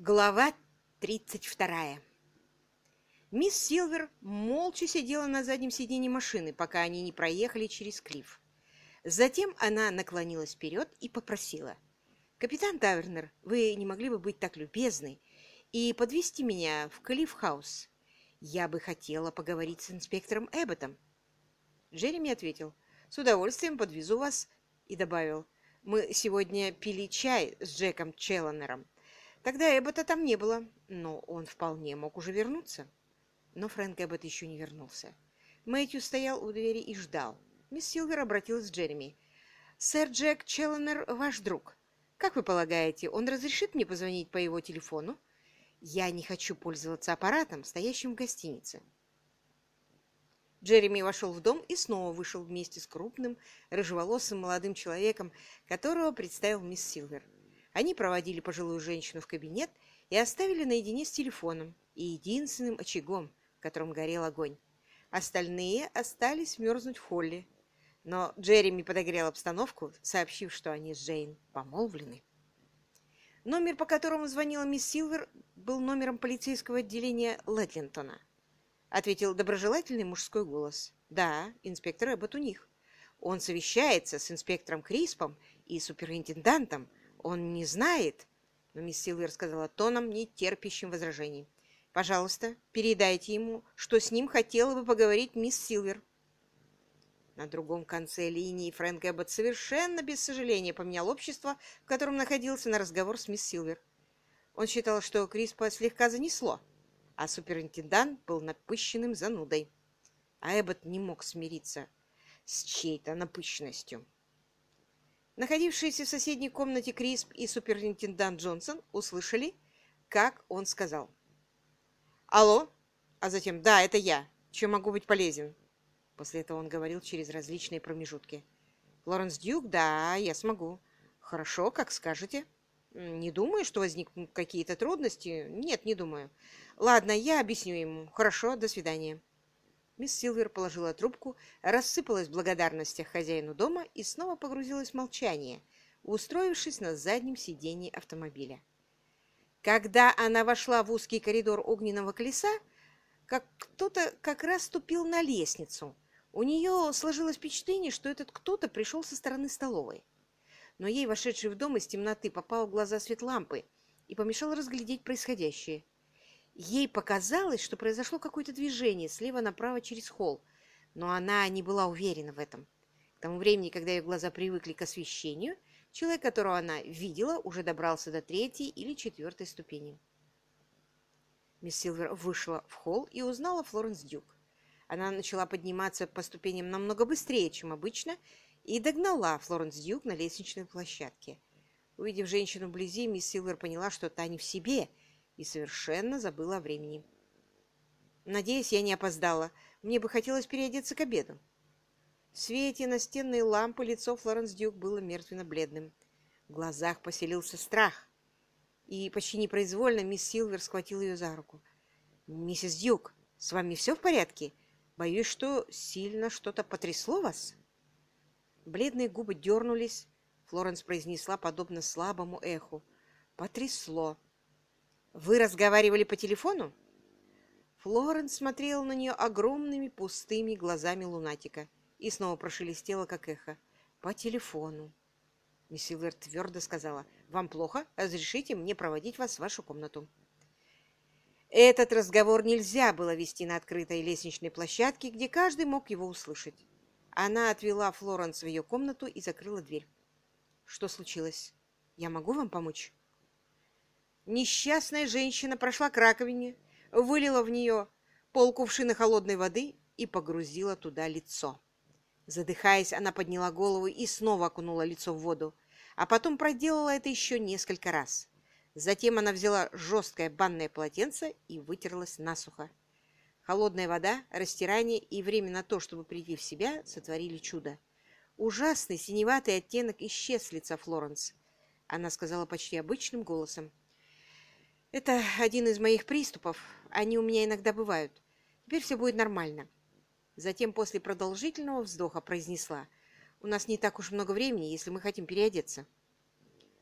Глава 32. Мисс Силвер молча сидела на заднем сиденье машины, пока они не проехали через клифф. Затем она наклонилась вперед и попросила. «Капитан Тавернер, вы не могли бы быть так любезны и подвести меня в Клифф-хаус? Я бы хотела поговорить с инспектором Эбботом». Джереми ответил. «С удовольствием подвезу вас» и добавил. «Мы сегодня пили чай с Джеком Челленером. Тогда Эббота там не было, но он вполне мог уже вернуться. Но Фрэнк Эббот еще не вернулся. Мэтью стоял у двери и ждал. Мисс Силвер обратилась к Джереми. «Сэр Джек Челленер ваш друг. Как вы полагаете, он разрешит мне позвонить по его телефону? Я не хочу пользоваться аппаратом, стоящим в гостинице». Джереми вошел в дом и снова вышел вместе с крупным, рыжеволосым молодым человеком, которого представил мисс Силвер. Они проводили пожилую женщину в кабинет и оставили наедине с телефоном и единственным очагом, в котором горел огонь. Остальные остались мерзнуть в холле. Но Джереми подогрел обстановку, сообщив, что они с Джейн помолвлены. Номер, по которому звонила мисс Силвер, был номером полицейского отделения Лэтлинтона. Ответил доброжелательный мужской голос. «Да, инспектор Эббот у них. Он совещается с инспектором Криспом и суперинтендантом, он не знает, но мисс Силвер сказала тоном, не терпящим возражений. Пожалуйста, передайте ему, что с ним хотела бы поговорить мисс Силвер. На другом конце линии Фрэнк Эббот совершенно без сожаления поменял общество, в котором находился на разговор с мисс Силвер. Он считал, что Криспа слегка занесло, а суперинтендант был напыщенным занудой. А Эббот не мог смириться с чьей-то напыщенностью. Находившиеся в соседней комнате Крисп и суперинтендант Джонсон услышали, как он сказал. «Алло?» А затем «Да, это я. Чем могу быть полезен?» После этого он говорил через различные промежутки. «Флоренс Дюк? Да, я смогу». «Хорошо, как скажете». «Не думаю, что возникнут какие-то трудности?» «Нет, не думаю». «Ладно, я объясню ему. Хорошо, до свидания». Мисс Силвер положила трубку, рассыпалась в благодарностях хозяину дома и снова погрузилась в молчание, устроившись на заднем сиденье автомобиля. Когда она вошла в узкий коридор огненного колеса, как кто-то как раз ступил на лестницу. У нее сложилось впечатление, что этот кто-то пришел со стороны столовой. Но ей, вошедший в дом из темноты, попал в глаза свет лампы и помешал разглядеть происходящее. Ей показалось, что произошло какое-то движение слева направо через холл, но она не была уверена в этом. К тому времени, когда ее глаза привыкли к освещению, человек, которого она видела, уже добрался до третьей или четвертой ступени. Мисс Силвер вышла в холл и узнала Флоренс Дюк. Она начала подниматься по ступеням намного быстрее, чем обычно, и догнала Флоренс Дюк на лестничной площадке. Увидев женщину вблизи, мисс Силвер поняла, что та не в себе – и совершенно забыла о времени. Надеюсь, я не опоздала. Мне бы хотелось переодеться к обеду. В свете настенной лампы лицо Флоренс Дюк было мертвенно-бледным. В глазах поселился страх. И почти непроизвольно мисс Силвер схватила ее за руку. «Миссис Дюк, с вами все в порядке? Боюсь, что сильно что-то потрясло вас?» Бледные губы дернулись. Флоренс произнесла, подобно слабому эху. «Потрясло. «Вы разговаривали по телефону?» Флоренс смотрела на нее огромными пустыми глазами лунатика и снова прошелестела, как эхо. «По телефону». Мисс Силвер твердо сказала, «Вам плохо? Разрешите мне проводить вас в вашу комнату». Этот разговор нельзя было вести на открытой лестничной площадке, где каждый мог его услышать. Она отвела Флоренс в ее комнату и закрыла дверь. «Что случилось? Я могу вам помочь?» Несчастная женщина прошла к раковине, вылила в нее полкувшина холодной воды и погрузила туда лицо. Задыхаясь, она подняла голову и снова окунула лицо в воду, а потом проделала это еще несколько раз. Затем она взяла жесткое банное полотенце и вытерлась насухо. Холодная вода, растирание и время на то, чтобы прийти в себя, сотворили чудо. Ужасный синеватый оттенок исчез с лица Флоренс. Она сказала почти обычным голосом. Это один из моих приступов. Они у меня иногда бывают. Теперь все будет нормально. Затем после продолжительного вздоха произнесла. У нас не так уж много времени, если мы хотим переодеться.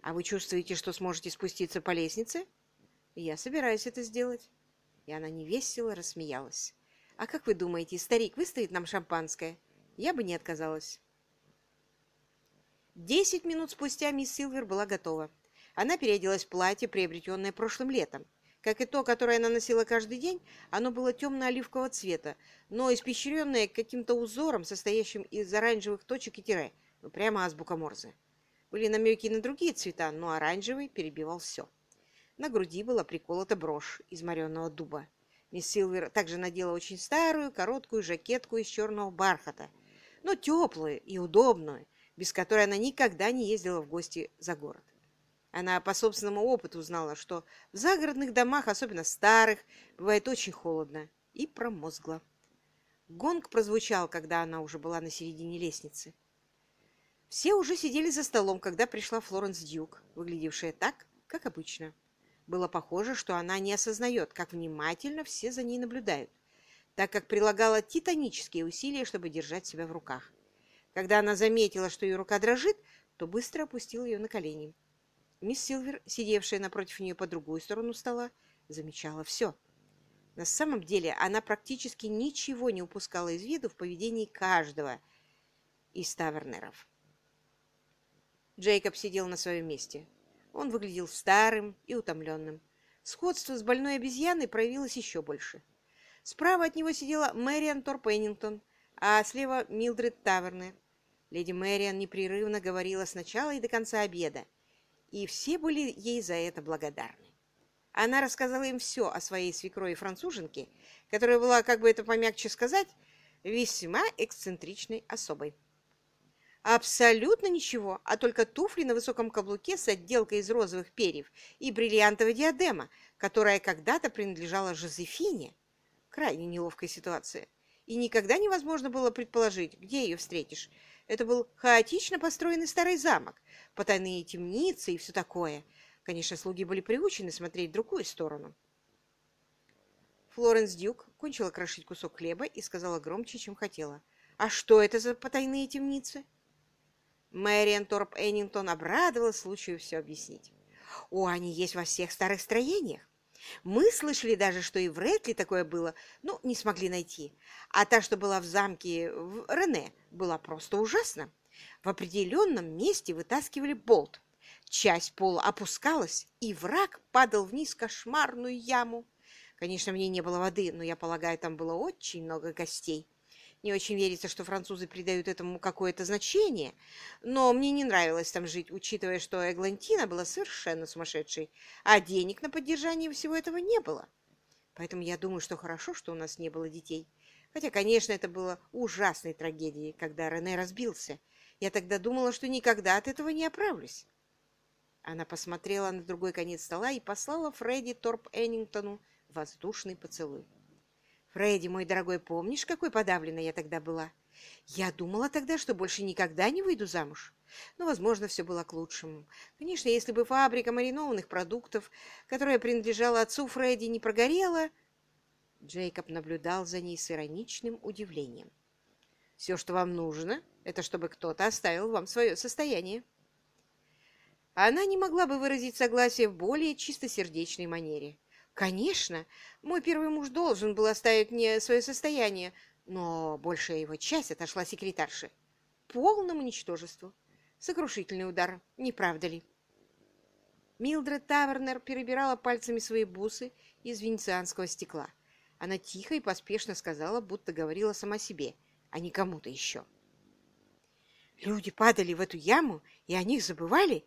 А вы чувствуете, что сможете спуститься по лестнице? Я собираюсь это сделать. И она невесело рассмеялась. А как вы думаете, старик выставит нам шампанское? Я бы не отказалась. Десять минут спустя мисс Силвер была готова. Она переоделась в платье, приобретенное прошлым летом. Как и то, которое она носила каждый день, оно было темно-оливкового цвета, но испещренное каким-то узором, состоящим из оранжевых точек и тире. Ну, прямо азбука Морзе. Были намеки на другие цвета, но оранжевый перебивал все. На груди была приколота брошь из моренного дуба. Мисс Силвер также надела очень старую, короткую жакетку из черного бархата, но теплую и удобную, без которой она никогда не ездила в гости за город. Она по собственному опыту узнала, что в загородных домах, особенно старых, бывает очень холодно и промозгло. Гонг прозвучал, когда она уже была на середине лестницы. Все уже сидели за столом, когда пришла Флоренс Дьюк, выглядевшая так, как обычно. Было похоже, что она не осознает, как внимательно все за ней наблюдают, так как прилагала титанические усилия, чтобы держать себя в руках. Когда она заметила, что ее рука дрожит, то быстро опустила ее на колени. Мисс Силвер, сидевшая напротив нее по другую сторону стола, замечала все. На самом деле она практически ничего не упускала из виду в поведении каждого из тавернеров. Джейкоб сидел на своем месте. Он выглядел старым и утомленным. Сходство с больной обезьяной проявилось еще больше. Справа от него сидела Мэриан Торпеннингтон, а слева Милдред Тавернер. Леди Мэриан непрерывно говорила с начала и до конца обеда, и все были ей за это благодарны. Она рассказала им все о своей свекрови француженке, которая была, как бы это помягче сказать, весьма эксцентричной особой. Абсолютно ничего, а только туфли на высоком каблуке с отделкой из розовых перьев и бриллиантовая диадема, которая когда-то принадлежала Жозефине. Крайне неловкая ситуация. И никогда невозможно было предположить, где ее встретишь. Это был хаотично построенный старый замок, потайные темницы и все такое. Конечно, слуги были приучены смотреть в другую сторону. Флоренс Дюк кончила крошить кусок хлеба и сказала громче, чем хотела. «А что это за потайные темницы?» Мэриан Торп Эннингтон обрадовалась случаю все объяснить. «О, они есть во всех старых строениях. Мы слышали даже, что и в Ретли такое было, но не смогли найти. А та, что была в замке в Рене, была просто ужасна. В определенном месте вытаскивали болт. Часть пола опускалась, и враг падал вниз в кошмарную яму. Конечно, мне не было воды, но я полагаю, там было очень много гостей. Не очень верится, что французы придают этому какое-то значение, но мне не нравилось там жить, учитывая, что Эглантина была совершенно сумасшедшей, а денег на поддержание всего этого не было. Поэтому я думаю, что хорошо, что у нас не было детей. Хотя, конечно, это было ужасной трагедией, когда Рене разбился. Я тогда думала, что никогда от этого не оправлюсь. Она посмотрела на другой конец стола и послала Фредди Торп Эннингтону воздушный поцелуй. Фредди, мой дорогой, помнишь, какой подавленной я тогда была? Я думала тогда, что больше никогда не выйду замуж. Но, возможно, все было к лучшему. Конечно, если бы фабрика маринованных продуктов, которая принадлежала отцу Фредди, не прогорела... Джейкоб наблюдал за ней с ироничным удивлением. «Все, что вам нужно, это чтобы кто-то оставил вам свое состояние». Она не могла бы выразить согласие в более чистосердечной манере. Конечно, мой первый муж должен был оставить мне свое состояние, но большая его часть отошла секретарше. Полному ничтожеству. Сокрушительный удар, не правда ли? Милдред Тавернер перебирала пальцами свои бусы из венецианского стекла. Она тихо и поспешно сказала, будто говорила сама себе, а не кому-то еще. Люди падали в эту яму, и о них забывали?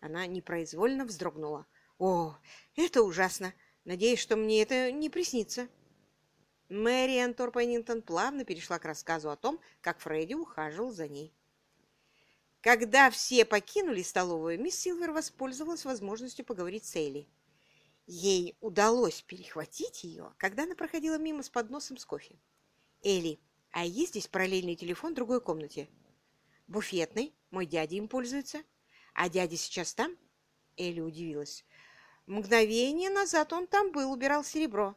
Она непроизвольно вздрогнула. О, это ужасно! Надеюсь, что мне это не приснится. Мэри Энтор Пеннингтон плавно перешла к рассказу о том, как Фредди ухаживал за ней. Когда все покинули столовую, мисс Силвер воспользовалась возможностью поговорить с Элли. Ей удалось перехватить ее, когда она проходила мимо с подносом с кофе. «Элли, а есть здесь параллельный телефон в другой комнате?» «Буфетный. Мой дядя им пользуется. А дядя сейчас там?» Элли удивилась. Мгновение назад он там был, убирал серебро.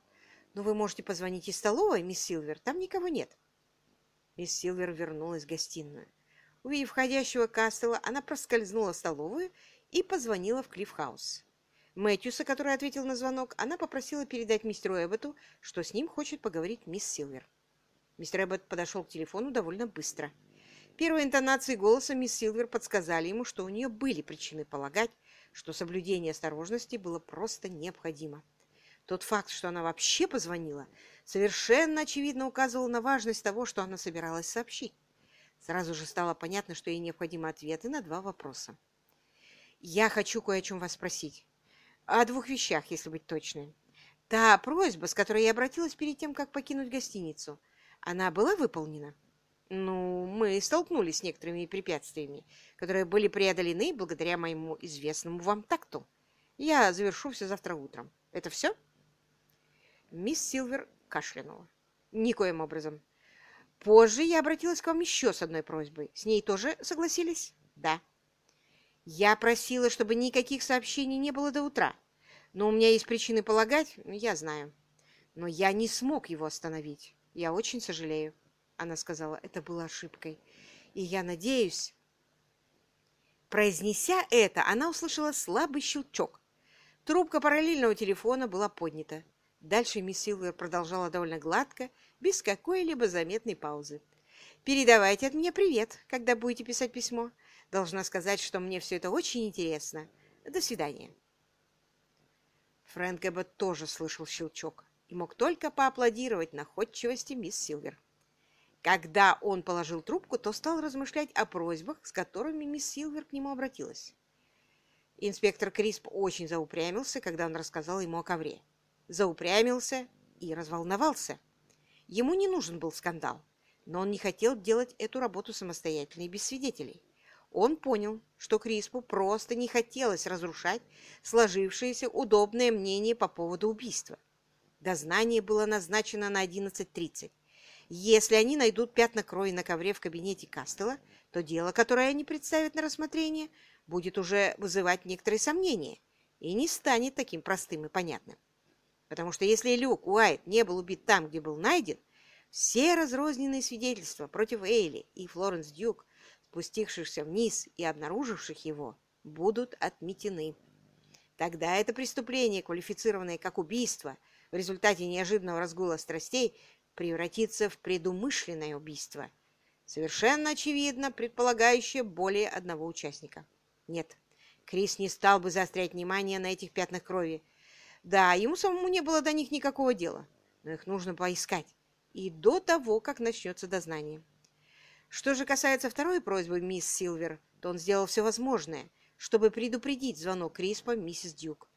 Но вы можете позвонить из столовой, мисс Силвер, там никого нет. Мисс Силвер вернулась в гостиную. Увидев входящего Кастела, она проскользнула в столовую и позвонила в Клиффхаус. Мэтьюса, который ответил на звонок, она попросила передать мистеру Эбботу, что с ним хочет поговорить мисс Силвер. Мистер Эббот подошел к телефону довольно быстро. Первые интонации голоса мисс Силвер подсказали ему, что у нее были причины полагать, что соблюдение осторожности было просто необходимо. Тот факт, что она вообще позвонила, совершенно очевидно указывал на важность того, что она собиралась сообщить. Сразу же стало понятно, что ей необходимы ответы на два вопроса. «Я хочу кое о чем вас спросить. О двух вещах, если быть точной. Та просьба, с которой я обратилась перед тем, как покинуть гостиницу, она была выполнена?» «Ну, мы столкнулись с некоторыми препятствиями, которые были преодолены благодаря моему известному вам такту. Я завершу все завтра утром. Это все?» Мисс Силвер кашлянула. «Никоим образом. Позже я обратилась к вам еще с одной просьбой. С ней тоже согласились? Да. Я просила, чтобы никаких сообщений не было до утра. Но у меня есть причины полагать, я знаю. Но я не смог его остановить. Я очень сожалею. Она сказала, это было ошибкой. И я надеюсь... Произнеся это, она услышала слабый щелчок. Трубка параллельного телефона была поднята. Дальше мисс Силвер продолжала довольно гладко, без какой-либо заметной паузы. «Передавайте от меня привет, когда будете писать письмо. Должна сказать, что мне все это очень интересно. До свидания». Фрэнк Эббот тоже слышал щелчок и мог только поаплодировать находчивости мисс Силвер. Когда он положил трубку, то стал размышлять о просьбах, с которыми мисс Силвер к нему обратилась. Инспектор Крисп очень заупрямился, когда он рассказал ему о ковре. Заупрямился и разволновался. Ему не нужен был скандал, но он не хотел делать эту работу самостоятельно и без свидетелей. Он понял, что Криспу просто не хотелось разрушать сложившееся удобное мнение по поводу убийства. Дознание было назначено на 11.30. Если они найдут пятна крови на ковре в кабинете Кастела, то дело, которое они представят на рассмотрение, будет уже вызывать некоторые сомнения и не станет таким простым и понятным. Потому что если Люк Уайт не был убит там, где был найден, все разрозненные свидетельства против Эйли и Флоренс Дюк, спустившихся вниз и обнаруживших его, будут отметены. Тогда это преступление, квалифицированное как убийство в результате неожиданного разгула страстей, превратится в предумышленное убийство, совершенно очевидно предполагающее более одного участника. Нет, Крис не стал бы заострять внимание на этих пятнах крови, да, ему самому не было до них никакого дела, но их нужно поискать. И до того, как начнется дознание. Что же касается второй просьбы мисс Силвер, то он сделал все возможное, чтобы предупредить звонок Криспа миссис Дюк.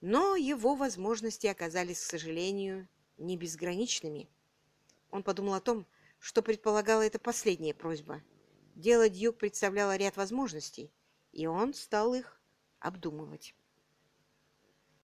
Но его возможности оказались, к сожалению, не безграничными. Он подумал о том, что предполагала эта последняя просьба. Дело Дюк представляло ряд возможностей, и он стал их обдумывать.